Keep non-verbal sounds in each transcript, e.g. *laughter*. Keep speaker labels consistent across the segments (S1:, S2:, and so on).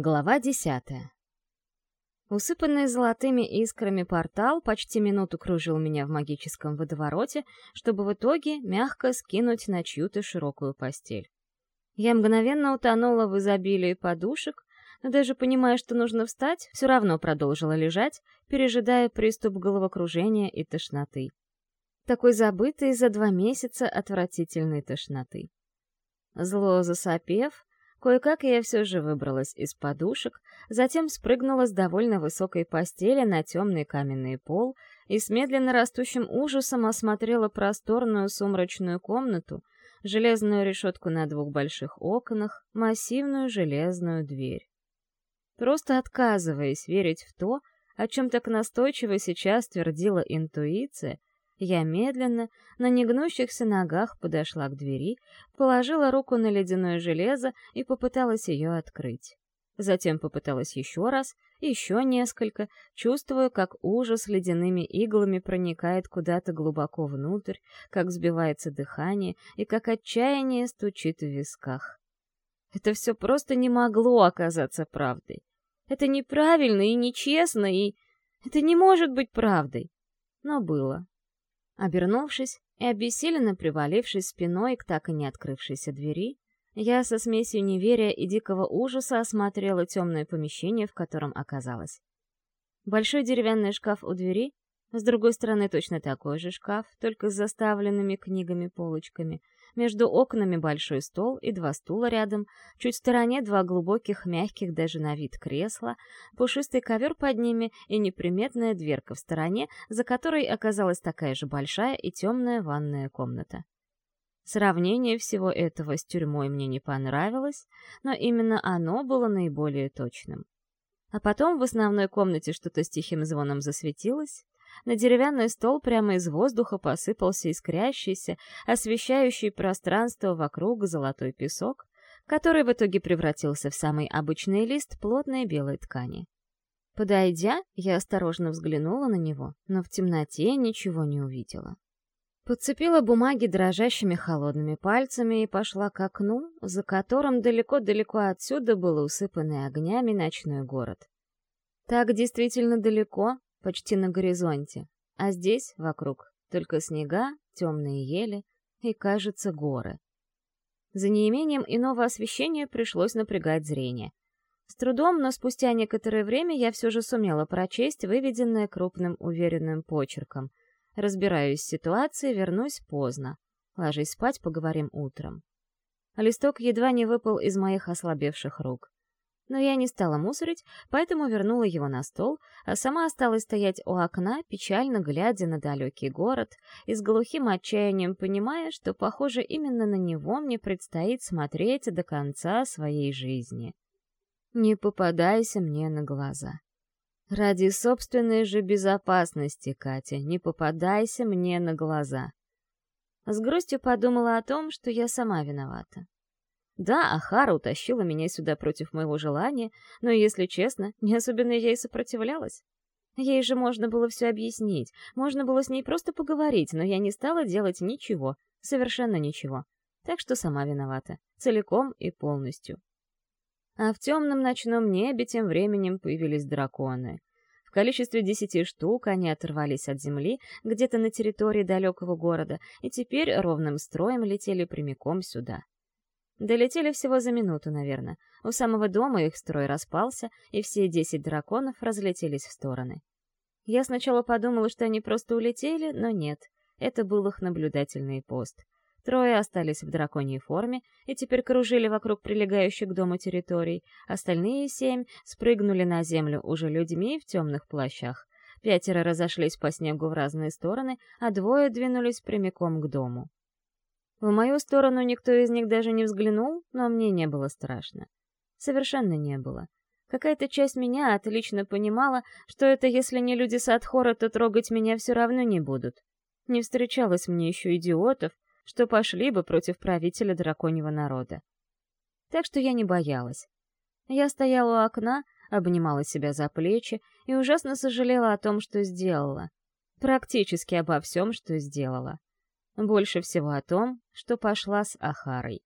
S1: Глава десятая. Усыпанный золотыми искрами портал почти минуту кружил меня в магическом водовороте, чтобы в итоге мягко скинуть на чью-то широкую постель. Я мгновенно утонула в изобилии подушек, но даже понимая, что нужно встать, все равно продолжила лежать, пережидая приступ головокружения и тошноты. Такой забытой за два месяца отвратительной тошноты. Зло засопев, Кое-как я все же выбралась из подушек, затем спрыгнула с довольно высокой постели на темный каменный пол и с медленно растущим ужасом осмотрела просторную сумрачную комнату, железную решетку на двух больших окнах, массивную железную дверь. Просто отказываясь верить в то, о чем так настойчиво сейчас твердила интуиция, я медленно, на негнущихся ногах подошла к двери, положила руку на ледяное железо и попыталась ее открыть. Затем попыталась еще раз, еще несколько, чувствуя, как ужас ледяными иглами проникает куда-то глубоко внутрь, как сбивается дыхание и как отчаяние стучит в висках. Это все просто не могло оказаться правдой. Это неправильно и нечестно, и... Это не может быть правдой. Но было. Обернувшись и обессиленно привалившись спиной к так и не открывшейся двери, я со смесью неверия и дикого ужаса осмотрела темное помещение, в котором оказалась. Большой деревянный шкаф у двери, с другой стороны точно такой же шкаф, только с заставленными книгами-полочками — между окнами большой стол и два стула рядом, чуть в стороне два глубоких, мягких даже на вид кресла, пушистый ковер под ними и неприметная дверка в стороне, за которой оказалась такая же большая и темная ванная комната. Сравнение всего этого с тюрьмой мне не понравилось, но именно оно было наиболее точным. А потом в основной комнате что-то с тихим звоном засветилось, на деревянный стол прямо из воздуха посыпался искрящийся, освещающий пространство вокруг золотой песок, который в итоге превратился в самый обычный лист плотной белой ткани. Подойдя, я осторожно взглянула на него, но в темноте ничего не увидела. Подцепила бумаги дрожащими холодными пальцами и пошла к окну, за которым далеко-далеко отсюда был усыпанный огнями ночной город. Так действительно далеко, почти на горизонте, а здесь, вокруг, только снега, темные ели и, кажется, горы. За неимением иного освещения пришлось напрягать зрение. С трудом, но спустя некоторое время я все же сумела прочесть выведенное крупным уверенным почерком. Разбираюсь с ситуацией, вернусь поздно. Ложись спать, поговорим утром. Листок едва не выпал из моих ослабевших рук но я не стала мусорить, поэтому вернула его на стол, а сама осталась стоять у окна, печально глядя на далекий город и с глухим отчаянием понимая, что, похоже, именно на него мне предстоит смотреть до конца своей жизни. Не попадайся мне на глаза. Ради собственной же безопасности, Катя, не попадайся мне на глаза. С грустью подумала о том, что я сама виновата. Да, Ахара утащила меня сюда против моего желания, но, если честно, не особенно я и сопротивлялась. Ей же можно было все объяснить, можно было с ней просто поговорить, но я не стала делать ничего, совершенно ничего. Так что сама виновата, целиком и полностью. А в темном ночном небе тем временем появились драконы. В количестве десяти штук они оторвались от земли где-то на территории далекого города и теперь ровным строем летели прямиком сюда. Долетели всего за минуту, наверное. У самого дома их строй распался, и все десять драконов разлетелись в стороны. Я сначала подумала, что они просто улетели, но нет. Это был их наблюдательный пост. Трое остались в драконьей форме и теперь кружили вокруг прилегающих к дому территорий. Остальные семь спрыгнули на землю уже людьми в темных плащах. Пятеро разошлись по снегу в разные стороны, а двое двинулись прямиком к дому. В мою сторону никто из них даже не взглянул, но мне не было страшно. Совершенно не было. Какая-то часть меня отлично понимала, что это если не люди Садхора, то трогать меня все равно не будут. Не встречалось мне еще идиотов, что пошли бы против правителя драконьего народа. Так что я не боялась. Я стояла у окна, обнимала себя за плечи и ужасно сожалела о том, что сделала. Практически обо всем, что сделала. Больше всего о том, что пошла с Ахарой.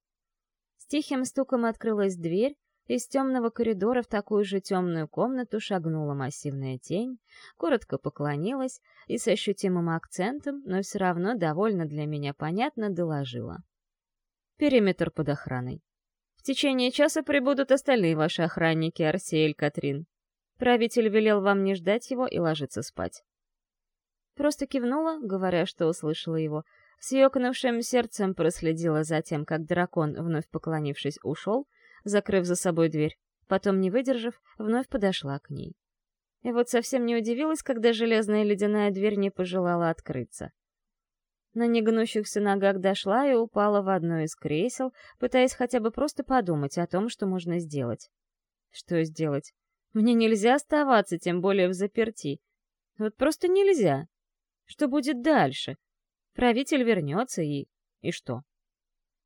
S1: С тихим стуком открылась дверь, из темного коридора в такую же темную комнату шагнула массивная тень, коротко поклонилась и с ощутимым акцентом, но все равно довольно для меня понятно, доложила. Периметр под охраной. В течение часа прибудут остальные ваши охранники, Арсеэль Катрин. Правитель велел вам не ждать его и ложиться спать. Просто кивнула, говоря, что услышала его, с ёкнувшим сердцем проследила за тем, как дракон, вновь поклонившись, ушел, закрыв за собой дверь. Потом, не выдержав, вновь подошла к ней. И вот совсем не удивилась, когда железная ледяная дверь не пожелала открыться. На негнущихся ногах дошла и упала в одно из кресел, пытаясь хотя бы просто подумать о том, что можно сделать. Что сделать? Мне нельзя оставаться, тем более в заперти. Вот просто нельзя. Что будет дальше? Правитель вернется и... И что?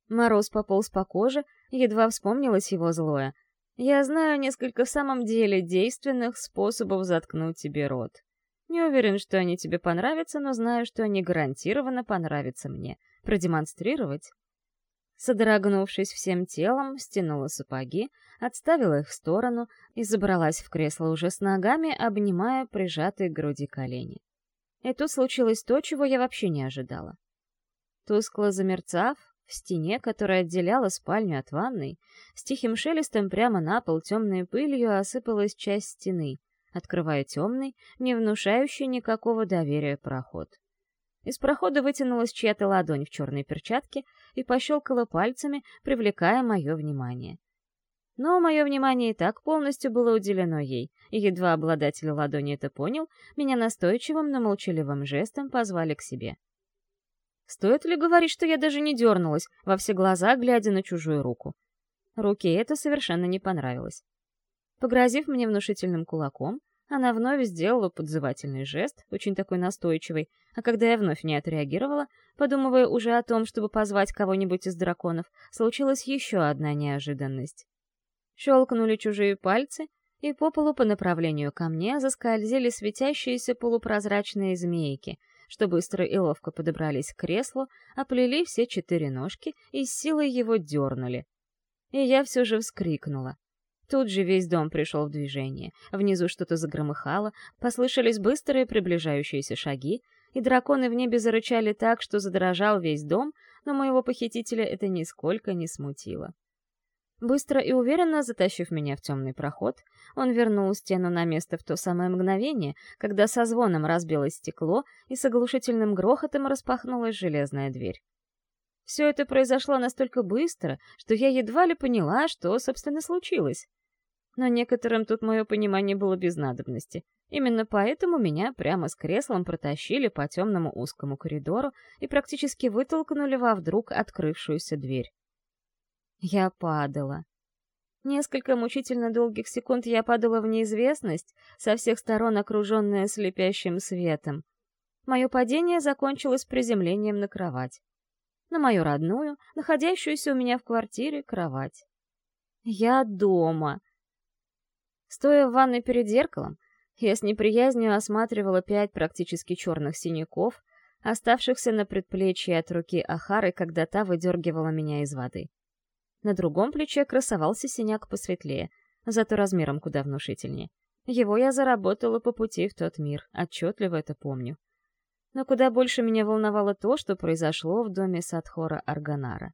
S1: Мороз пополз по коже, едва вспомнилось его злое. Я знаю несколько в самом деле действенных способов заткнуть тебе рот. Не уверен, что они тебе понравятся, но знаю, что они гарантированно понравятся мне. Продемонстрировать? Содрогнувшись всем телом, стянула сапоги, отставила их в сторону и забралась в кресло уже с ногами, обнимая прижатые к груди колени. И тут случилось то, чего я вообще не ожидала. Тускло замерцав, в стене, которая отделяла спальню от ванной, с тихим шелестом прямо на пол темной пылью осыпалась часть стены, открывая темный, не внушающий никакого доверия проход. Из прохода вытянулась чья-то ладонь в черной перчатке и пощелкала пальцами, привлекая мое внимание. Но мое внимание и так полностью было уделено ей, и едва обладатель ладони это понял, меня настойчивым, но молчаливым жестом позвали к себе. Стоит ли говорить, что я даже не дернулась, во все глаза глядя на чужую руку? Руке это совершенно не понравилось. Погрозив мне внушительным кулаком, она вновь сделала подзывательный жест, очень такой настойчивый, а когда я вновь не отреагировала, подумывая уже о том, чтобы позвать кого-нибудь из драконов, случилась еще одна неожиданность. Щелкнули чужие пальцы, и по полу по направлению ко мне заскользили светящиеся полупрозрачные змейки — что быстро и ловко подобрались к креслу, оплели все четыре ножки и с силой его дернули. И я все же вскрикнула. Тут же весь дом пришел в движение. Внизу что-то загромыхало, послышались быстрые приближающиеся шаги, и драконы в небе зарычали так, что задрожал весь дом, но моего похитителя это нисколько не смутило. Быстро и уверенно затащив меня в темный проход, он вернул стену на место в то самое мгновение, когда со звоном разбилось стекло и с оглушительным грохотом распахнулась железная дверь. Все это произошло настолько быстро, что я едва ли поняла, что, собственно, случилось. Но некоторым тут мое понимание было без надобности. Именно поэтому меня прямо с креслом протащили по темному узкому коридору и практически вытолкнули во вдруг открывшуюся дверь. Я падала. Несколько мучительно долгих секунд я падала в неизвестность, со всех сторон окруженная слепящим светом. Мое падение закончилось приземлением на кровать. На мою родную, находящуюся у меня в квартире, кровать. Я дома. Стоя в ванной перед зеркалом, я с неприязнью осматривала пять практически черных синяков, оставшихся на предплечье от руки Ахары, когда та выдергивала меня из воды. На другом плече красовался синяк посветлее, зато размером куда внушительнее. Его я заработала по пути в тот мир, отчетливо это помню. Но куда больше меня волновало то, что произошло в доме Садхора Арганара.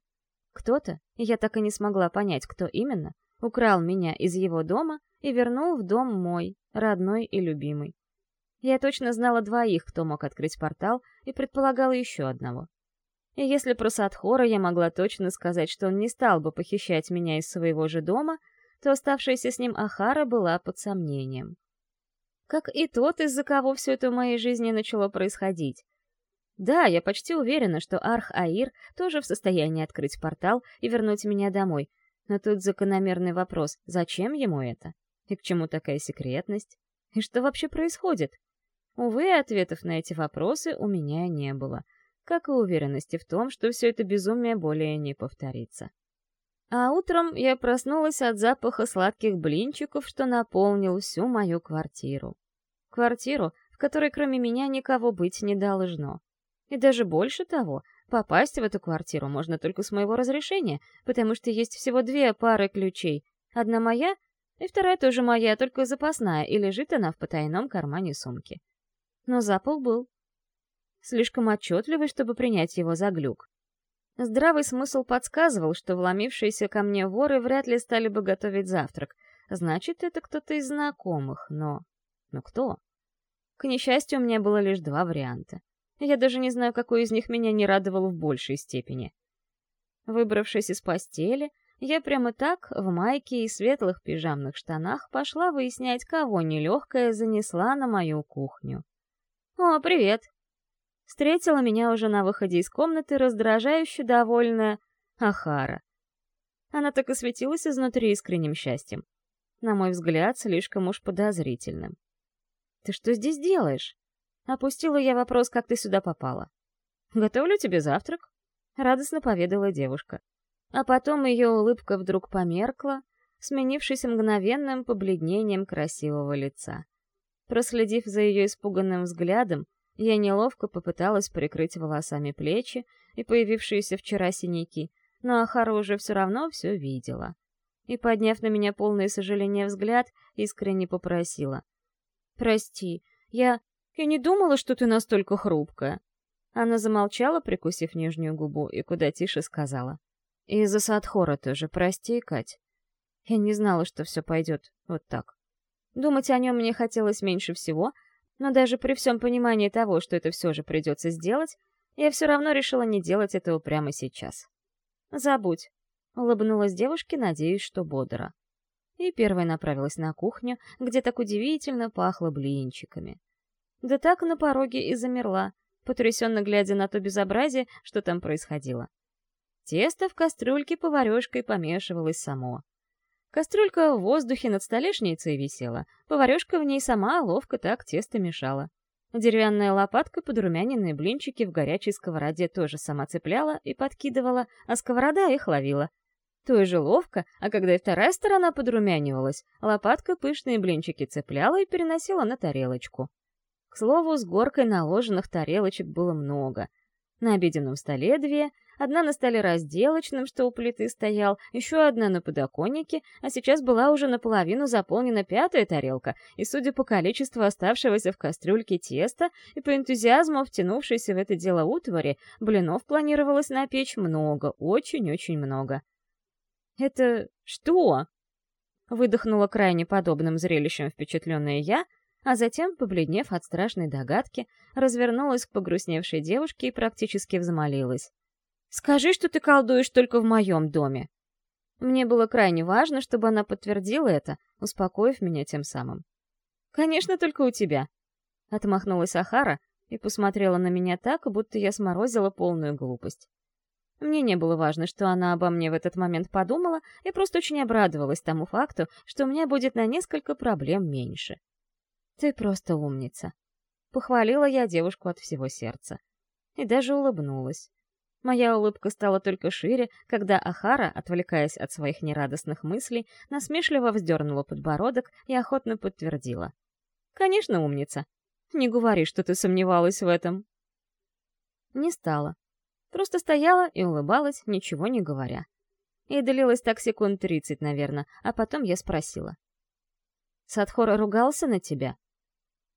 S1: Кто-то, я так и не смогла понять, кто именно, украл меня из его дома и вернул в дом мой, родной и любимый. Я точно знала двоих, кто мог открыть портал, и предполагала еще одного. И если про Садхора я могла точно сказать, что он не стал бы похищать меня из своего же дома, то оставшаяся с ним Ахара была под сомнением. Как и тот, из-за кого все это в моей жизни начало происходить. Да, я почти уверена, что Арх-Аир тоже в состоянии открыть портал и вернуть меня домой, но тут закономерный вопрос, зачем ему это? И к чему такая секретность? И что вообще происходит? Увы, ответов на эти вопросы у меня не было — как и уверенности в том, что все это безумие более не повторится. А утром я проснулась от запаха сладких блинчиков, что наполнил всю мою квартиру. Квартиру, в которой кроме меня никого быть не должно. И даже больше того, попасть в эту квартиру можно только с моего разрешения, потому что есть всего две пары ключей, Одна моя, и вторая тоже моя, только запасная, и лежит она в потайном кармане сумки. Но запах был. Слишком отчетливый, чтобы принять его за глюк. Здравый смысл подсказывал, что вломившиеся ко мне воры вряд ли стали бы готовить завтрак. Значит, это кто-то из знакомых, но... Но кто? К несчастью, у меня было лишь два варианта. Я даже не знаю, какой из них меня не радовал в большей степени. Выбравшись из постели, я прямо так, в майке и светлых пижамных штанах, пошла выяснять, кого нелегкая занесла на мою кухню. «О, привет!» Встретила меня уже на выходе из комнаты раздражающе довольная Ахара. Она так и светилась изнутри искренним счастьем. На мой взгляд, слишком уж подозрительным. «Ты что здесь делаешь?» Опустила я вопрос, как ты сюда попала. «Готовлю тебе завтрак», — радостно поведала девушка. А потом ее улыбка вдруг померкла, сменившись мгновенным побледнением красивого лица. Проследив за ее испуганным взглядом, я неловко попыталась прикрыть волосами плечи и появившиеся вчера синяки, но Ахара уже все равно все видела. И, подняв на меня полное сожаление взгляд, искренне попросила. «Прости, я... я не думала, что ты настолько хрупкая». Она замолчала, прикусив нижнюю губу, и куда тише сказала. «Из-за Садхора тоже, прости, Кать. Я не знала, что все пойдет вот так. Думать о нем мне хотелось меньше всего, но даже при всем понимании того, что это все же придется сделать, я все равно решила не делать этого прямо сейчас. «Забудь», — улыбнулась девушке, надеясь, что бодро. И первой направилась на кухню, где так удивительно пахло блинчиками. Да так на пороге и замерла, потрясенно глядя на то безобразие, что там происходило. Тесто в кастрюльке поварешкой помешивалось само. Кастрюлька в воздухе над столешницей висела, поварешка в ней сама ловко так тесто мешала. Деревянная лопатка подрумяненные блинчики в горячей сковороде тоже сама цепляла и подкидывала, а сковорода их ловила. Той же ловко, а когда и вторая сторона подрумянивалась, лопатка пышные блинчики цепляла и переносила на тарелочку. К слову, с горкой наложенных тарелочек было много. На обеденном столе две, Одна на столе разделочном, что у плиты стоял, еще одна на подоконнике, а сейчас была уже наполовину заполнена пятая тарелка, и, судя по количеству оставшегося в кастрюльке теста и по энтузиазму втянувшейся в это дело утвари, блинов планировалось напечь много, очень-очень много. «Это что?» — выдохнула крайне подобным зрелищем впечатленная я, а затем, побледнев от страшной догадки, развернулась к погрустневшей девушке и практически взмолилась. Скажи, что ты колдуешь только в моем доме. Мне было крайне важно, чтобы она подтвердила это, успокоив меня тем самым. «Конечно, только у тебя», — отмахнулась Ахара и посмотрела на меня так, будто я сморозила полную глупость. Мне не было важно, что она обо мне в этот момент подумала, я просто очень обрадовалась тому факту, что у меня будет на несколько проблем меньше. «Ты просто умница», — похвалила я девушку от всего сердца. И даже улыбнулась. Моя улыбка стала только шире, когда Ахара, отвлекаясь от своих нерадостных мыслей, насмешливо вздернула подбородок и охотно подтвердила. «Конечно, умница. Не говори, что ты сомневалась в этом». Не стала. Просто стояла и улыбалась, ничего не говоря. И длилось так секунд тридцать, наверное, а потом я спросила. «Садхора ругался на тебя?»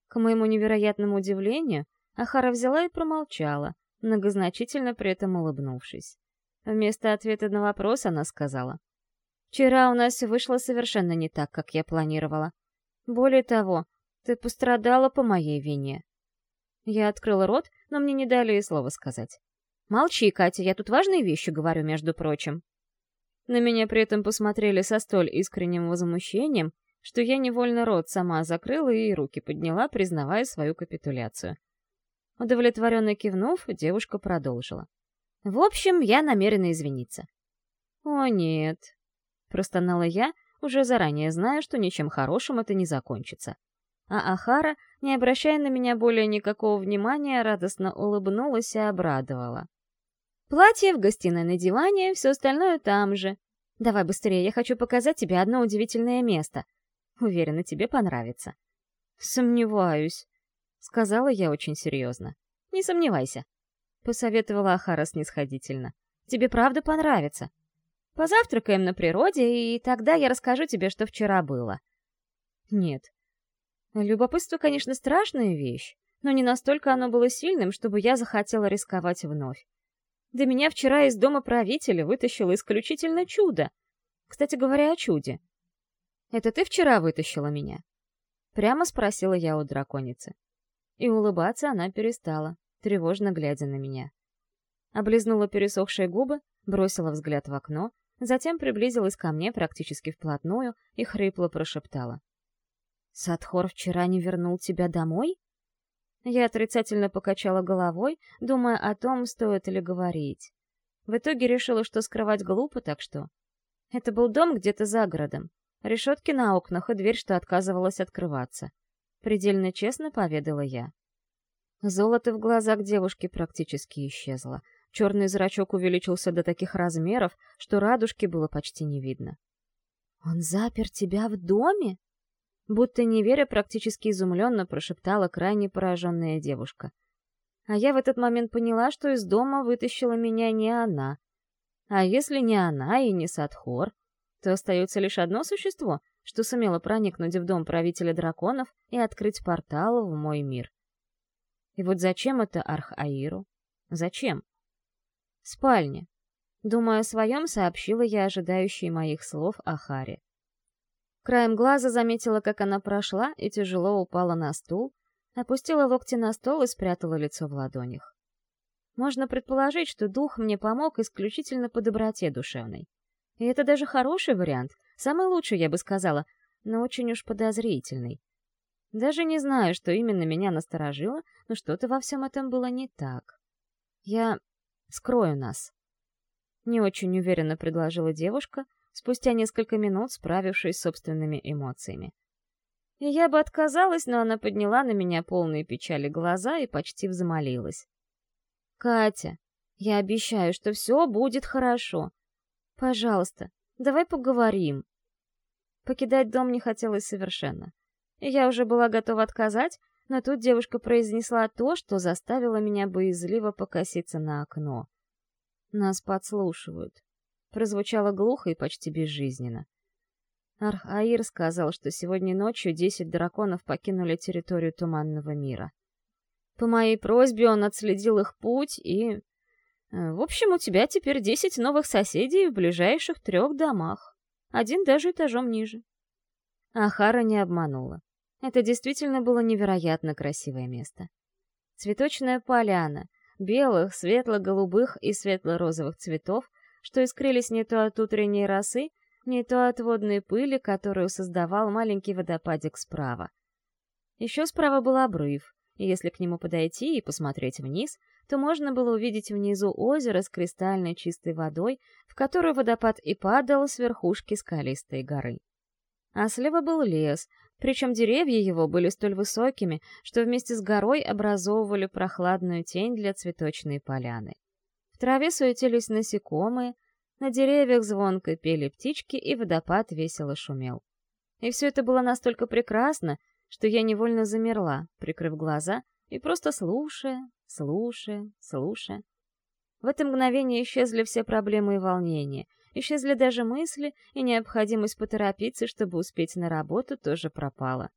S1: К моему невероятному удивлению, Ахара взяла и промолчала, многозначительно при этом улыбнувшись. Вместо ответа на вопрос она сказала. «Вчера у нас вышло совершенно не так, как я планировала. Более того, ты пострадала по моей вине». Я открыла рот, но мне не дали и слова сказать. «Молчи, Катя, я тут важные вещи говорю, между прочим». На меня при этом посмотрели со столь искренним возмущением, что я невольно рот сама закрыла и руки подняла, признавая свою капитуляцию. Удовлетворенно кивнув, девушка продолжила. «В общем, я намерена извиниться». «О, нет», — простонала я, уже заранее зная, что ничем хорошим это не закончится. А Ахара, не обращая на меня более никакого внимания, радостно улыбнулась и обрадовала. «Платье в гостиной на диване, все остальное там же. Давай быстрее, я хочу показать тебе одно удивительное место. Уверена, тебе понравится». «Сомневаюсь», Сказала я очень серьезно. «Не сомневайся», — посоветовала Ахара снисходительно. «Тебе правда понравится». Позавтракаем на природе, и тогда я расскажу тебе, что вчера было. Нет. Любопытство, конечно, страшная вещь, но не настолько оно было сильным, чтобы я захотела рисковать вновь. Да меня вчера из дома правителя вытащило исключительно чудо. Кстати говоря, о чуде. «Это ты вчера вытащила меня?» Прямо спросила я у драконицы. И улыбаться она перестала, тревожно глядя на меня. Облизнула пересохшие губы, бросила взгляд в окно, затем приблизилась ко мне практически вплотную и хрипло прошептала. «Садхор вчера не вернул тебя домой?» Я отрицательно покачала головой, думая о том, стоит ли говорить. В итоге решила, что скрывать глупо, так что... Это был дом где-то за городом. Решетки на окнах и дверь, что отказывалась открываться. Предельно честно поведала я. Золото в глазах девушки практически исчезло. Черный зрачок увеличился до таких размеров, что радужки было почти не видно. «Он запер тебя в доме?» Будто не веря, практически изумленно прошептала крайне пораженная девушка. А я в этот момент поняла, что из дома вытащила меня не она. А если не она и не Садхор, то остается лишь одно существо, что сумело проникнуть в дом правителя драконов и открыть портал в мой мир. И вот зачем это Арх-Аиру? Зачем? Спальня. Думая о своем, сообщила я ожидающей моих слов Ахаре. Краем глаза заметила, как она прошла и тяжело упала на стул, опустила локти на стол и спрятала лицо в ладонях. Можно предположить, что дух мне помог исключительно по доброте душевной. И это даже хороший вариант, самый лучший, я бы сказала, но очень уж подозрительный. Даже не знаю, что именно меня насторожило, но что-то во всем этом было не так. Я скрою нас. Не очень уверенно предложила девушка, спустя несколько минут справившись с собственными эмоциями. И я бы отказалась, но она подняла на меня полные печали глаза и почти взмолилась. «Катя, я обещаю, что все будет хорошо. Пожалуйста, давай поговорим». Покидать дом не хотелось совершенно. Я уже была готова отказать, но тут девушка произнесла то, что заставило меня боязливо покоситься на окно. Нас подслушивают прозвучало глухо и почти безжизненно. Арх-Аир сказал, что сегодня ночью десять драконов покинули территорию Туманного мира. По моей просьбе он отследил их путь и... Э, в общем, у тебя теперь десять новых соседей в ближайших трех домах. Один даже этажом ниже. Ахара не обманула. Это действительно было невероятно красивое место. Цветочная поляна, белых, светло-голубых и светло-розовых цветов, что искрились не то от утренней росы, не то от водной пыли, которую создавал маленький водопадик справа. Еще справа был обрыв, если к нему подойти и посмотреть вниз, то можно было увидеть внизу озеро с кристальной чистой водой, в которую водопад и падал с верхушки скалистой горы. А слева был лес, причем деревья его были столь высокими, что вместе с горой образовывали прохладную тень для цветочной поляны. В траве суетились насекомые, на деревьях звонко пели птички, и водопад весело шумел. И все это было настолько прекрасно, что я невольно замерла, прикрыв глаза, и просто слушая, слушая, слушая. В это мгновение исчезли все проблемы и волнения, исчезли даже мысли, и необходимость поторопиться, чтобы успеть на работу, тоже пропала.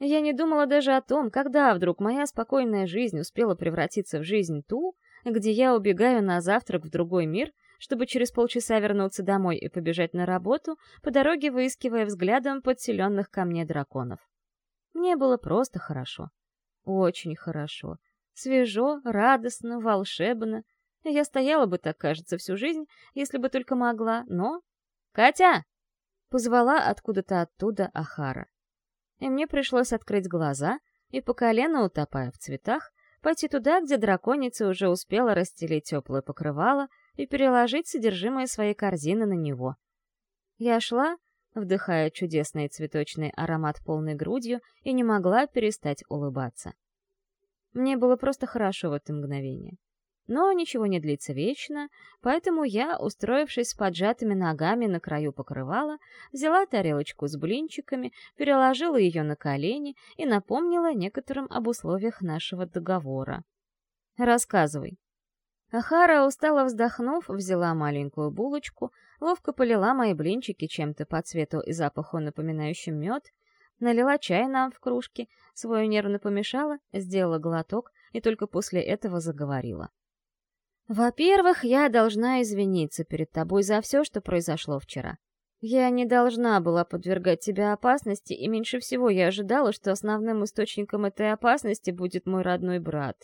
S1: Я не думала даже о том, когда вдруг моя спокойная жизнь успела превратиться в жизнь ту, где я убегаю на завтрак в другой мир, чтобы через полчаса вернуться домой и побежать на работу, по дороге выискивая взглядом подселенных ко мне драконов. Мне было просто хорошо. Очень хорошо. Свежо, радостно, волшебно. Я стояла бы так, кажется, всю жизнь, если бы только могла, но... «Катя!» — позвала откуда-то оттуда Ахара. И мне пришлось открыть глаза и, по колено утопая в цветах, пойти туда, где драконица уже успела расстелить теплое покрывало и переложить содержимое своей корзины на него. Я шла, вдыхая чудесный цветочный аромат полной грудью, и не могла перестать улыбаться. Мне было просто хорошо в это мгновение. Но ничего не длится вечно, поэтому я, устроившись с поджатыми ногами на краю покрывала, взяла тарелочку с блинчиками, переложила ее на колени и напомнила некоторым об условиях нашего договора. «Рассказывай». Ахара, устало вздохнув, взяла маленькую булочку, ловко полила мои блинчики чем-то по цвету и запаху напоминающим мед, налила чай нам в кружки, свою нервно помешала, сделала глоток и только после этого заговорила. «Во-первых, я должна извиниться перед тобой за все, что произошло вчера. Я не должна была подвергать тебя опасности, и меньше всего я ожидала, что основным источником этой опасности будет мой родной брат».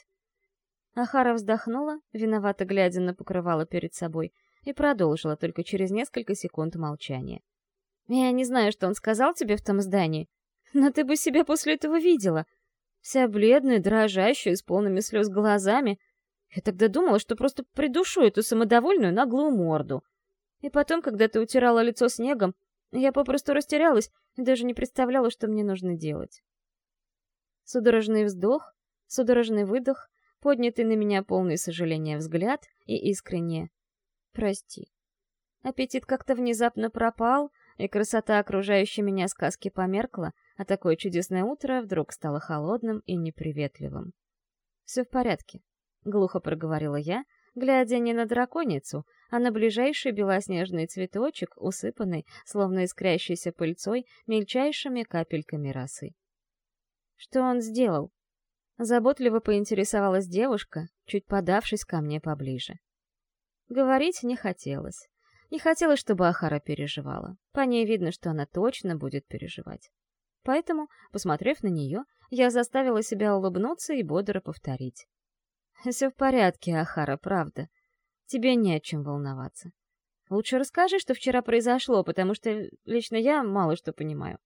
S1: Ахара вздохнула, виновато глядя на покрывало перед собой, и продолжила только через несколько секунд молчания. «Я не знаю, что он сказал тебе в том здании, но ты бы себя после этого видела. Вся бледная, дрожащая, с полными слез глазами. Я тогда думала, что просто придушу эту самодовольную наглую морду. И потом, когда ты утирала лицо снегом, я попросту растерялась и даже не представляла, что мне нужно делать. Судорожный вздох, судорожный выдох, поднятый на меня полный сожаления взгляд и искренне «Прости». Аппетит как-то внезапно пропал, и красота окружающей меня сказки померкла, а такое чудесное утро вдруг стало холодным и неприветливым. «Все в порядке», — глухо проговорила я, глядя не на драконицу, а на ближайший белоснежный цветочек, усыпанный, словно искрящейся пыльцой, мельчайшими капельками росы. «Что он сделал?» Заботливо поинтересовалась девушка, чуть подавшись ко мне поближе. Говорить не хотелось. Не хотелось, чтобы Ахара переживала. По ней видно, что она точно будет переживать. Поэтому, посмотрев на нее, я заставила себя улыбнуться и бодро повторить. *laughs* «Все в порядке, Ахара, правда. Тебе не о чем волноваться. Лучше расскажи, что вчера произошло, потому что лично я мало что понимаю».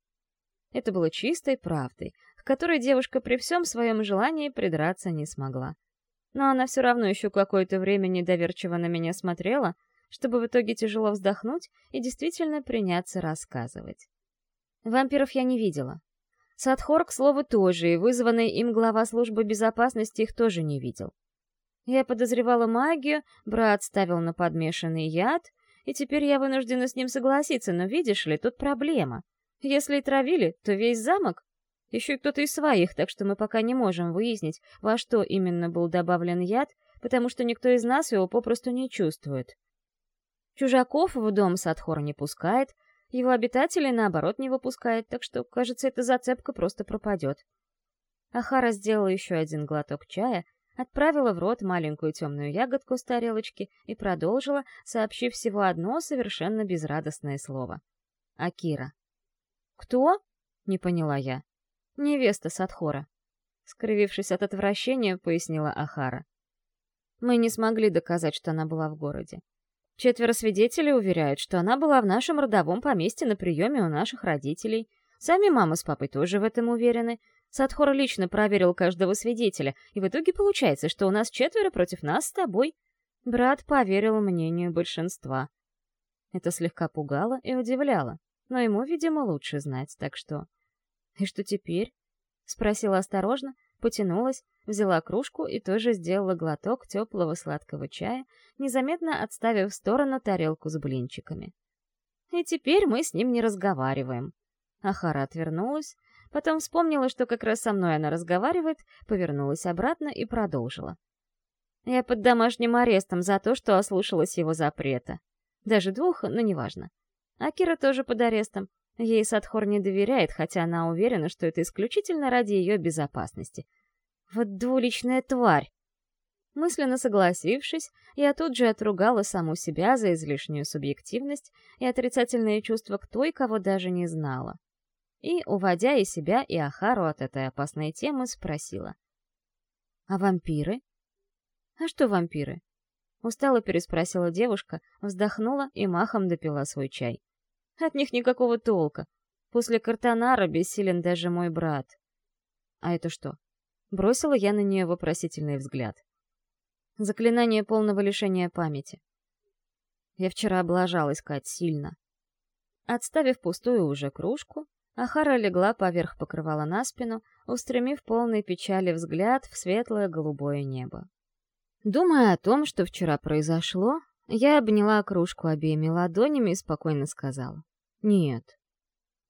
S1: Это было чистой правдой, к которой девушка при всем своем желании придраться не смогла. Но она все равно еще какое-то время недоверчиво на меня смотрела, чтобы в итоге тяжело вздохнуть и действительно приняться рассказывать. Вампиров я не видела. Садхор, к слову, тоже, и вызванный им глава службы безопасности их тоже не видел. Я подозревала магию, брат ставил на подмешанный яд, и теперь я вынуждена с ним согласиться, но видишь ли, тут проблема. Если и травили, то весь замок. Еще кто-то из своих, так что мы пока не можем выяснить, во что именно был добавлен яд, потому что никто из нас его попросту не чувствует. Чужаков в дом Садхор не пускает, его обитателей, наоборот, не выпускает, так что, кажется, эта зацепка просто пропадет. Ахара сделала еще один глоток чая, отправила в рот маленькую темную ягодку с тарелочки и продолжила, сообщив всего одно совершенно безрадостное слово. «Акира». «Кто?» — не поняла я. «Невеста Садхора». Скривившись от отвращения, пояснила Ахара. Мы не смогли доказать, что она была в городе. Четверо свидетелей уверяют, что она была в нашем родовом поместье на приеме у наших родителей. Сами мама с папой тоже в этом уверены. Садхор лично проверил каждого свидетеля, и в итоге получается, что у нас четверо против нас с тобой. Брат поверил мнению большинства. Это слегка пугало и удивляло, но ему, видимо, лучше знать, так что... «И что теперь?» — спросила осторожно, потянулась, взяла кружку и тоже сделала глоток теплого сладкого чая, незаметно отставив в сторону тарелку с блинчиками. И теперь мы с ним не разговариваем. Ахара отвернулась, потом вспомнила, что как раз со мной она разговаривает, повернулась обратно и продолжила. Я под домашним арестом за то, что ослушалась его запрета. Даже двух, но неважно. Акира тоже под арестом, Ей Садхор не доверяет, хотя она уверена, что это исключительно ради ее безопасности. Вот двуличная тварь! Мысленно согласившись, я тут же отругала саму себя за излишнюю субъективность и отрицательные чувства к той, кого даже не знала. И, уводя и себя, и Ахару от этой опасной темы, спросила. «А вампиры?» «А что вампиры?» Устало переспросила девушка, вздохнула и махом допила свой чай. От них никакого толка. После Картанара бессилен даже мой брат. А это что? Бросила я на нее вопросительный взгляд. Заклинание полного лишения памяти. Я вчера облажалась, Кать, сильно. Отставив пустую уже кружку, Ахара легла поверх покрывала на спину, устремив полный печали взгляд в светлое голубое небо. Думая о том, что вчера произошло, я обняла кружку обеими ладонями и спокойно сказала. «Нет».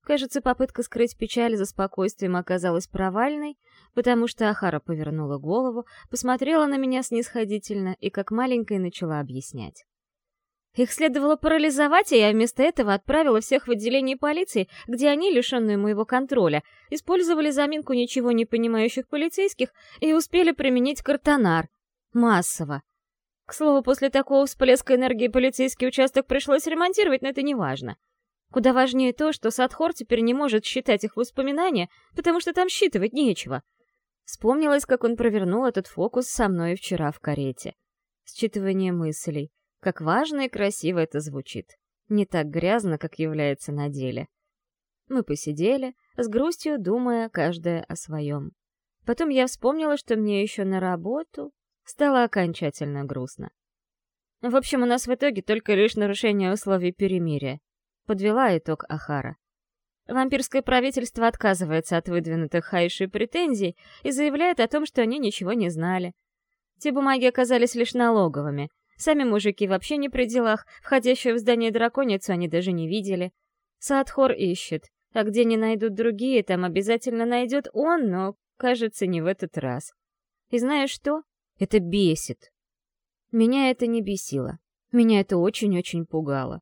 S1: Кажется, попытка скрыть печаль за спокойствием оказалась провальной, потому что Ахара повернула голову, посмотрела на меня снисходительно и как маленькая начала объяснять. Их следовало парализовать, а я вместо этого отправила всех в отделение полиции, где они, лишенные моего контроля, использовали заминку ничего не понимающих полицейских и успели применить картонар. Массово. К слову, после такого всплеска энергии полицейский участок пришлось ремонтировать, но это не важно. Куда важнее то, что Садхор теперь не может считать их воспоминания, потому что там считывать нечего. Вспомнилось, как он провернул этот фокус со мной вчера в карете. Считывание мыслей. Как важно и красиво это звучит. Не так грязно, как является на деле. Мы посидели, с грустью думая каждая о своем. Потом я вспомнила, что мне еще на работу. Стало окончательно грустно. В общем, у нас в итоге только лишь нарушение условий перемирия. Подвела итог Ахара. Вампирское правительство отказывается от выдвинутых Хайши претензий и заявляет о том, что они ничего не знали. Те бумаги оказались лишь налоговыми. Сами мужики вообще не при делах, входящую в здание драконицу они даже не видели. Садхор ищет, а где не найдут другие, там обязательно найдет он, но, кажется, не в этот раз. И знаешь что? Это бесит. Меня это не бесило. Меня это очень-очень пугало.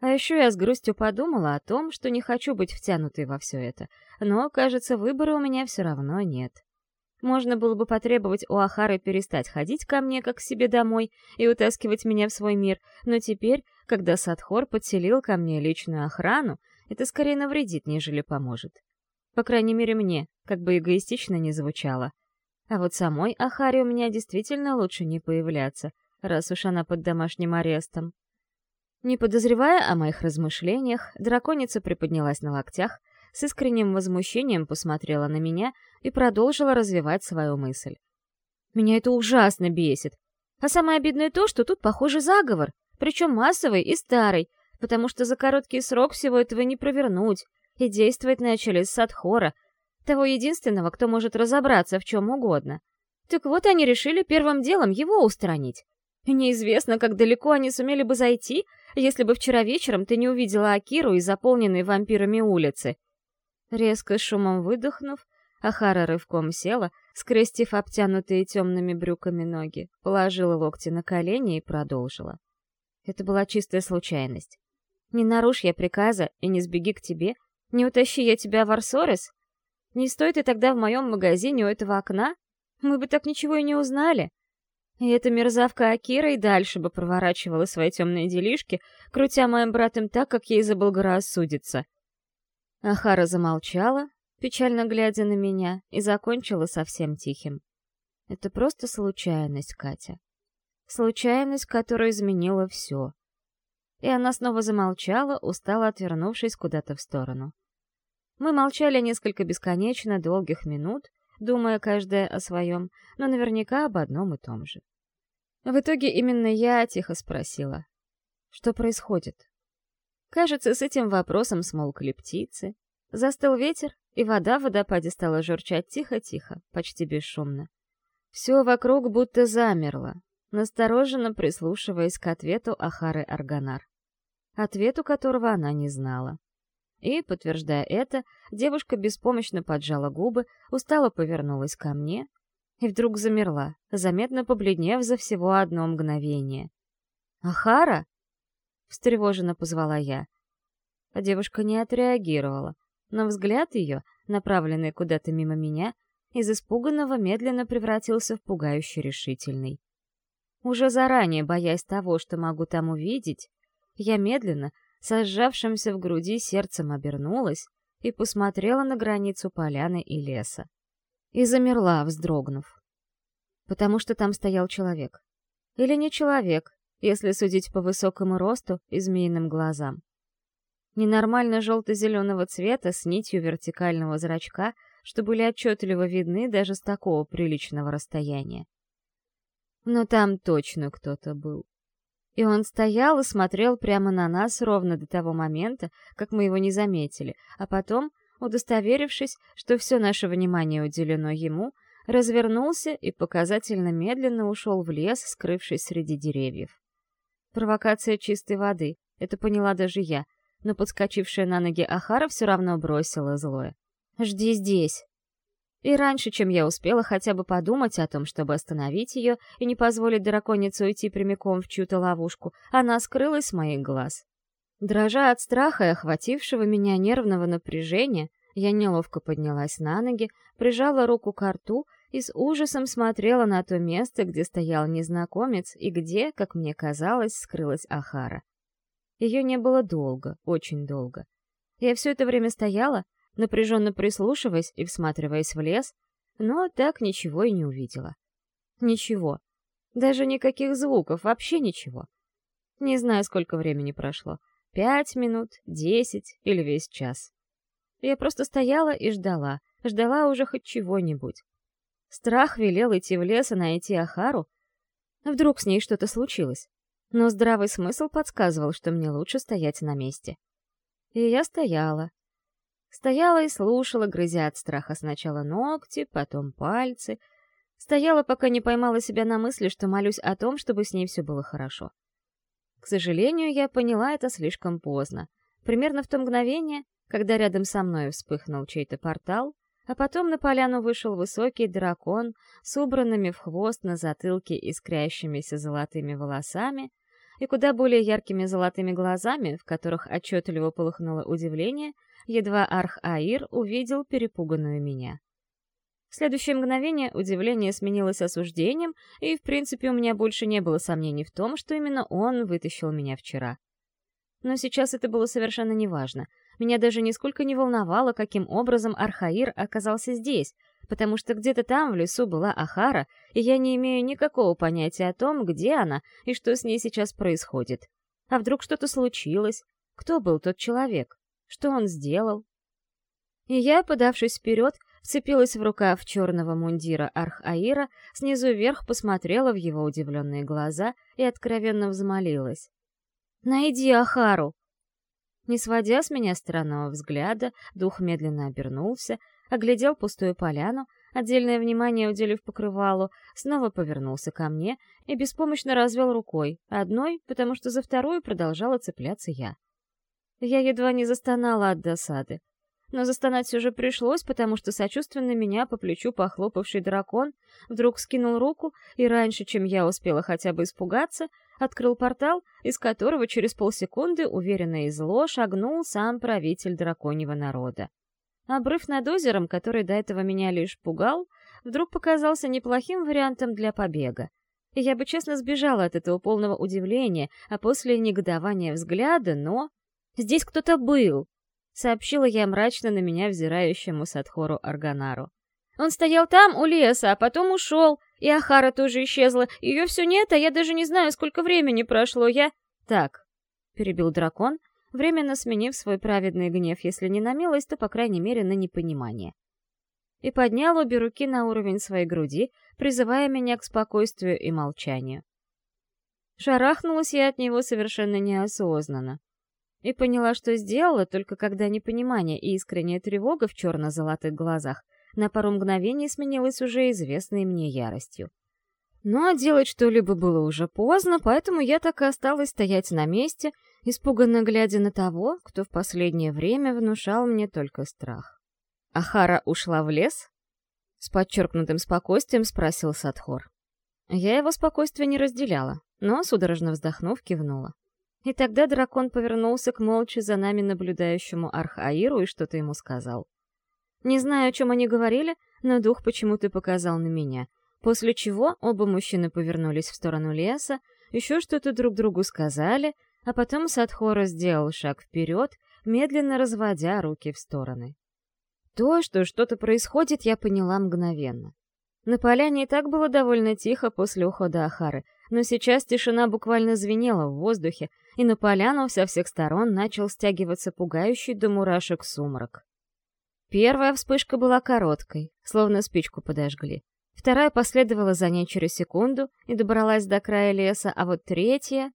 S1: А еще я с грустью подумала о том, что не хочу быть втянутой во все это. Но, кажется, выбора у меня все равно нет. Можно было бы потребовать у Ахары перестать ходить ко мне, как к себе домой, и утаскивать меня в свой мир, но теперь, когда Садхор подселил ко мне личную охрану, это скорее навредит, нежели поможет. По крайней мере мне, как бы эгоистично не звучало. А вот самой Ахаре у меня действительно лучше не появляться, раз уж она под домашним арестом. Не подозревая о моих размышлениях, драконица приподнялась на локтях, с искренним возмущением посмотрела на меня и продолжила развивать свою мысль. «Меня это ужасно бесит. А самое обидное то, что тут, похоже, заговор, причем массовый и старый, потому что за короткий срок всего этого не провернуть, и действовать начали с Садхора, того единственного, кто может разобраться в чем угодно. Так вот они решили первым делом его устранить. Неизвестно, как далеко они сумели бы зайти, если бы вчера вечером ты не увидела Акиру и заполненные вампирами улицы. Резко шумом выдохнув, Ахара рывком села, скрестив обтянутые темными брюками ноги, положила локти на колени и продолжила. Это была чистая случайность. Не нарушь я приказа и не сбеги к тебе, не утащи я тебя в Арсорес. Не стой ты тогда в моем магазине у этого окна, мы бы так ничего и не узнали. И эта мерзавка Акира и дальше бы проворачивала свои темные делишки, крутя моим братом так, как ей заблагорассудится. Ахара замолчала, печально глядя на меня, и закончила совсем тихим. Это просто случайность, Катя. Случайность, которая изменила все. И она снова замолчала, устало отвернувшись куда-то в сторону. Мы молчали несколько бесконечно долгих минут, думая каждая о своем, но наверняка об одном и том же. В итоге именно я тихо спросила, что происходит. Кажется, с этим вопросом смолкли птицы, застыл ветер, и вода в водопаде стала журчать тихо-тихо, почти бесшумно. Все вокруг будто замерло, настороженно прислушиваясь к ответу Ахары Арганар. Ответу которого она не знала. И, подтверждая это, девушка беспомощно поджала губы, устало повернулась ко мне и вдруг замерла, заметно побледнев за всего одно мгновение. «Ахара?» — встревоженно позвала я. А девушка не отреагировала, но взгляд ее, направленный куда-то мимо меня, из испуганного медленно превратился в пугающе решительный. Уже заранее, боясь того, что могу там увидеть, я медленно, со в груди сердцем обернулась и посмотрела на границу поляны и леса. И замерла, вздрогнув. Потому что там стоял человек. Или не человек, если судить по высокому росту и змеиным глазам. Ненормально желто-зеленого цвета с нитью вертикального зрачка, что были отчетливо видны даже с такого приличного расстояния. Но там точно кто-то был. И он стоял и смотрел прямо на нас ровно до того момента, как мы его не заметили, а потом, удостоверившись, что все наше внимание уделено ему, развернулся и показательно медленно ушел в лес, скрывшись среди деревьев. Провокация чистой воды, это поняла даже я, но подскочившая на ноги Ахара все равно бросила злое. «Жди здесь!» И раньше, чем я успела хотя бы подумать о том, чтобы остановить ее и не позволить драконице уйти прямиком в чью-то ловушку, она скрылась с моих глаз. Дрожа от страха и охватившего меня нервного напряжения, я неловко поднялась на ноги, прижала руку к рту и с ужасом смотрела на то место, где стоял незнакомец и где, как мне казалось, скрылась Ахара. Ее не было долго, очень долго. Я все это время стояла, напряженно прислушиваясь и всматриваясь в лес, но так ничего и не увидела. Ничего. Даже никаких звуков, вообще ничего. Не знаю, сколько времени прошло. Пять минут, десять или весь час. Я просто стояла и ждала, ждала уже хоть чего-нибудь. Страх велел идти в лес и найти Ахару. Вдруг с ней что-то случилось. Но здравый смысл подсказывал, что мне лучше стоять на месте. И я стояла, Стояла и слушала, грызя от страха сначала ногти, потом пальцы. Стояла, пока не поймала себя на мысли, что молюсь о том, чтобы с ней все было хорошо. К сожалению, я поняла это слишком поздно. Примерно в то мгновение, когда рядом со мной вспыхнул чей-то портал, а потом на поляну вышел высокий дракон с убранными в хвост на затылке искрящимися золотыми волосами и куда более яркими золотыми глазами, в которых отчетливо полыхнуло удивление — едва Арх-Аир увидел перепуганную меня. В следующее мгновение удивление сменилось осуждением, и, в принципе, у меня больше не было сомнений в том, что именно он вытащил меня вчера. Но сейчас это было совершенно неважно. Меня даже нисколько не волновало, каким образом Архаир оказался здесь, потому что где-то там, в лесу, была Ахара, и я не имею никакого понятия о том, где она и что с ней сейчас происходит. А вдруг что-то случилось? Кто был тот человек? Что он сделал? И я, подавшись вперед, вцепилась в рукав черного мундира Арх-Аира, снизу вверх посмотрела в его удивленные глаза и откровенно взмолилась. «Найди Ахару!» Не сводя с меня странного взгляда, дух медленно обернулся, оглядел пустую поляну, отдельное внимание уделив покрывалу, снова повернулся ко мне и беспомощно развел рукой, одной, потому что за вторую продолжала цепляться я. Я едва не застонала от досады. Но застонать все же пришлось, потому что сочувственно меня по плечу похлопавший дракон вдруг скинул руку и раньше, чем я успела хотя бы испугаться, открыл портал, из которого через полсекунды уверенно и зло шагнул сам правитель драконьего народа. Обрыв над озером, который до этого меня лишь пугал, вдруг показался неплохим вариантом для побега. И я бы честно сбежала от этого полного удивления, а после негодования взгляда, но... Здесь кто-то был!» — сообщила я мрачно на меня взирающему Садхору Арганару. «Он стоял там, у леса, а потом ушел, и Ахара тоже исчезла. Ее все нет, а я даже не знаю, сколько времени прошло. Я...» «Так», — перебил дракон, временно сменив свой праведный гнев, если не на милость, то, по крайней мере, на непонимание. И поднял обе руки на уровень своей груди, призывая меня к спокойствию и молчанию. Шарахнулась я от него совершенно неосознанно и поняла, что сделала, только когда непонимание и искренняя тревога в черно-золотых глазах на пару мгновений сменилась уже известной мне яростью. Но делать что-либо было уже поздно, поэтому я так и осталась стоять на месте, испуганно глядя на того, кто в последнее время внушал мне только страх. «Ахара ушла в лес?» С подчеркнутым спокойствием спросил Садхор. Я его спокойствие не разделяла, но, судорожно вздохнув, кивнула. И тогда дракон повернулся к молча за нами наблюдающему Архаиру и что-то ему сказал. Не знаю, о чем они говорили, но дух почему-то показал на меня, после чего оба мужчины повернулись в сторону леса, еще что-то друг другу сказали, а потом Садхора сделал шаг вперед, медленно разводя руки в стороны. То, что что-то происходит, я поняла мгновенно. На поляне и так было довольно тихо после ухода Ахары, но сейчас тишина буквально звенела в воздухе, и на поляну со всех сторон начал стягиваться пугающий до мурашек сумрак. Первая вспышка была короткой, словно спичку подожгли. Вторая последовала за ней через секунду и добралась до края леса, а вот третья...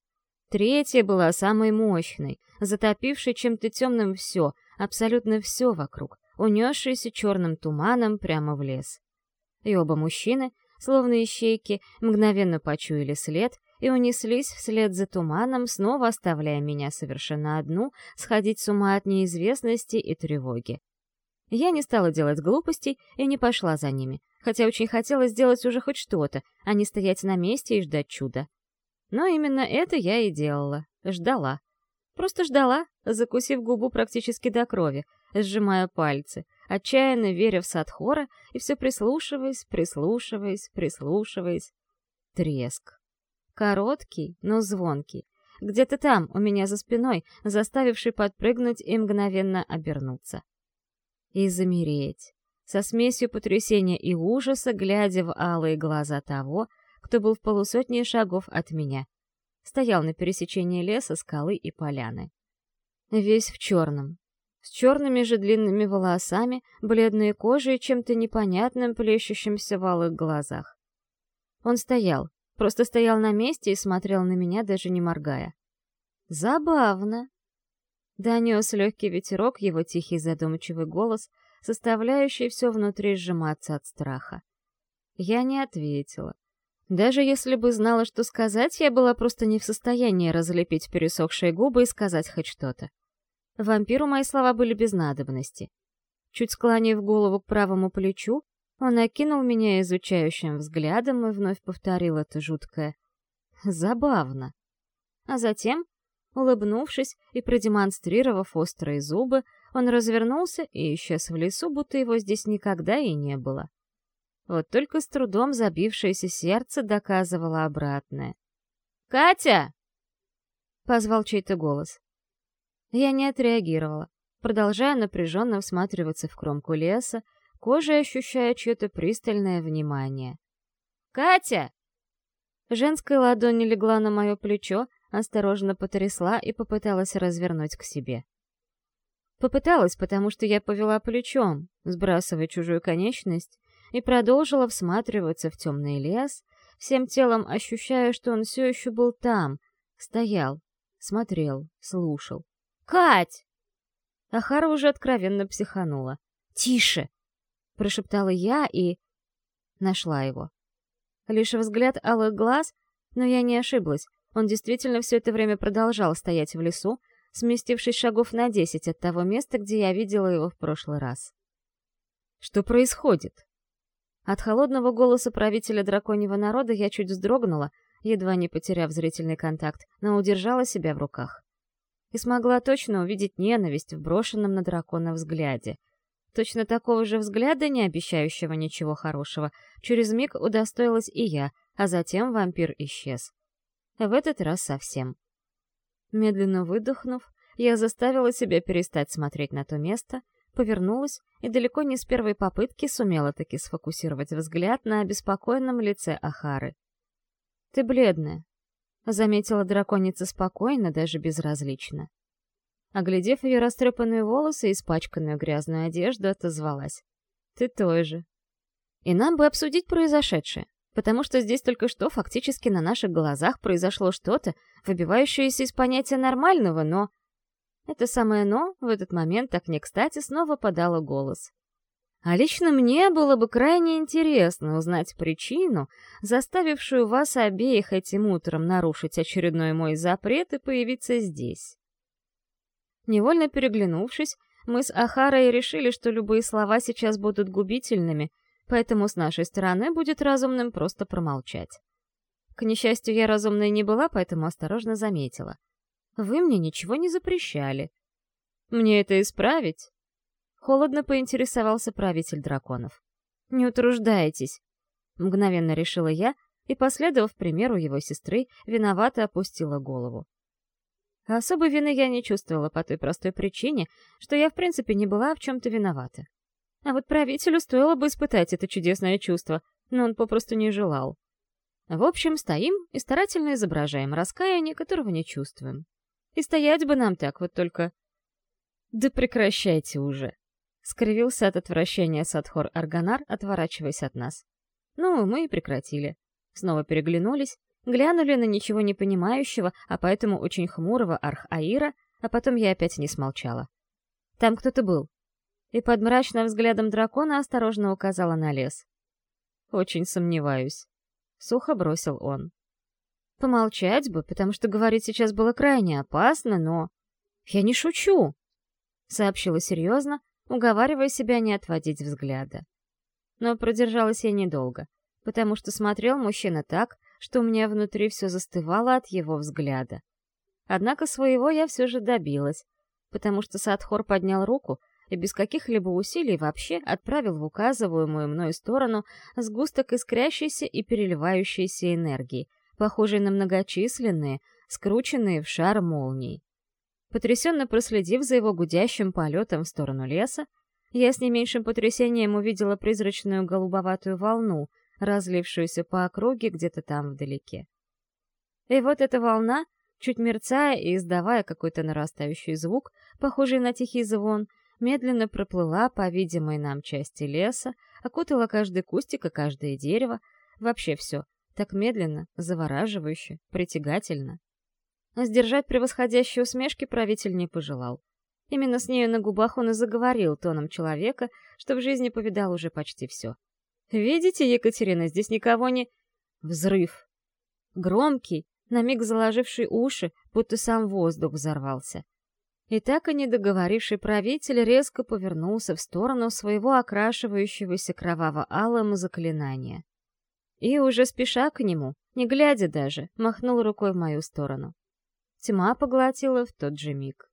S1: Третья была самой мощной, затопившей чем-то темным все, абсолютно все вокруг, унесшейся черным туманом прямо в лес. И оба мужчины, словно ищейки, мгновенно почуяли след и унеслись вслед за туманом, снова оставляя меня совершенно одну, сходить с ума от неизвестности и тревоги. Я не стала делать глупостей и не пошла за ними, хотя очень хотела сделать уже хоть что-то, а не стоять на месте и ждать чуда. Но именно это я и делала. Ждала. Просто ждала, закусив губу практически до крови, сжимая пальцы, отчаянно веря в Садхора и все прислушиваясь, прислушиваясь, прислушиваясь. Треск. Короткий, но звонкий. Где-то там, у меня за спиной, заставивший подпрыгнуть и мгновенно обернуться. И замереть, со смесью потрясения и ужаса, глядя в алые глаза того, кто был в полусотне шагов от меня. Стоял на пересечении леса, скалы и поляны. Весь в черном. С черными же длинными волосами, бледной кожей и чем-то непонятным, плещущимся в алых глазах. Он стоял, просто стоял на месте и смотрел на меня, даже не моргая. Забавно. Донес легкий ветерок его тихий задумчивый голос, заставляющий все внутри сжиматься от страха. Я не ответила. Даже если бы знала, что сказать, я была просто не в состоянии разлепить пересохшие губы и сказать хоть что-то. Вампиру мои слова были без надобности. Чуть склонив голову к правому плечу, он окинул меня изучающим взглядом и вновь повторил это жуткое «забавно». А затем, улыбнувшись и продемонстрировав острые зубы, он развернулся и исчез в лесу, будто его здесь никогда и не было. Вот только с трудом забившееся сердце доказывало обратное. «Катя!» — позвал чей-то голос. Я не отреагировала, продолжая напряженно всматриваться в кромку леса, кожей ощущая чье-то пристальное внимание. «Катя!» Женская ладонь легла на мое плечо, осторожно потрясла и попыталась развернуть к себе. Попыталась, потому что я повела плечом, сбрасывая чужую конечность, и продолжила всматриваться в темный лес, всем телом ощущая, что он все еще был там, стоял, смотрел, слушал. «Кать!» Ахара уже откровенно психанула. «Тише!» — прошептала я и... Нашла его. Лишь взгляд алых глаз, но я не ошиблась. Он действительно все это время продолжал стоять в лесу, сместившись шагов на десять от того места, где я видела его в прошлый раз. «Что происходит?» От холодного голоса правителя драконьего народа я чуть вздрогнула, едва не потеряв зрительный контакт, но удержала себя в руках. И смогла точно увидеть ненависть в брошенном на дракона взгляде. Точно такого же взгляда, не обещающего ничего хорошего, через миг удостоилась и я, а затем вампир исчез. В этот раз совсем. Медленно выдохнув, я заставила себя перестать смотреть на то место, повернулась и далеко не с первой попытки сумела таки сфокусировать взгляд на обеспокоенном лице Ахары. «Ты бледная», — заметила драконица спокойно, даже безразлично. Оглядев ее растрепанные волосы и испачканную грязную одежду, отозвалась. «Ты той же». И нам бы обсудить произошедшее, потому что здесь только что фактически на наших глазах произошло что-то, выбивающееся из понятия нормального, но это самое «но» в этот момент так не кстати снова подало голос. А лично мне было бы крайне интересно узнать причину, заставившую вас обеих этим утром нарушить очередной мой запрет и появиться здесь. Невольно переглянувшись, мы с Ахарой решили, что любые слова сейчас будут губительными, поэтому с нашей стороны будет разумным просто промолчать. К несчастью, я разумной не была, поэтому осторожно заметила — вы мне ничего не запрещали. Мне это исправить? Холодно поинтересовался правитель драконов. Не утруждайтесь. Мгновенно решила я и, последовав примеру его сестры, виновато опустила голову. Особой вины я не чувствовала по той простой причине, что я в принципе не была в чем-то виновата. А вот правителю стоило бы испытать это чудесное чувство, но он попросту не желал. В общем, стоим и старательно изображаем раскаяние, которого не чувствуем. И стоять бы нам так, вот только... Да прекращайте уже. Скривился от отвращения Садхор Арганар, отворачиваясь от нас. Ну, мы и прекратили. Снова переглянулись, глянули на ничего не понимающего, а поэтому очень хмурого Арх-Аира, а потом я опять не смолчала. Там кто-то был. И под мрачным взглядом дракона осторожно указала на лес. «Очень сомневаюсь», — сухо бросил он. Помолчать бы, потому что говорить сейчас было крайне опасно, но... «Я не шучу!» — сообщила серьезно, уговаривая себя не отводить взгляда. Но продержалась я недолго, потому что смотрел мужчина так, что у меня внутри все застывало от его взгляда. Однако своего я все же добилась, потому что Садхор поднял руку и без каких-либо усилий вообще отправил в указываемую мной сторону сгусток искрящейся и переливающейся энергии, похожей на многочисленные, скрученные в шар молний. Потрясенно проследив за его гудящим полетом в сторону леса, я с не меньшим потрясением увидела призрачную голубоватую волну, разлившуюся по округе где-то там вдалеке. И вот эта волна, чуть мерцая и издавая какой-то нарастающий звук, похожий на тихий звон, медленно проплыла по видимой нам части леса, окутала каждый кустик и каждое дерево, вообще все, так медленно, завораживающе, притягательно. Сдержать превосходящие усмешки правитель не пожелал. Именно с нею на губах он и заговорил тоном человека, что в жизни повидал уже почти все. «Видите, Екатерина, здесь никого не...» Взрыв. Громкий, на миг заложивший уши, будто сам воздух взорвался. И так и не договоривший правитель резко повернулся в сторону своего окрашивающегося кроваво-алым заклинания. И уже спеша к нему, не глядя даже, махнул рукой в мою сторону. Тьма поглотила в тот же миг.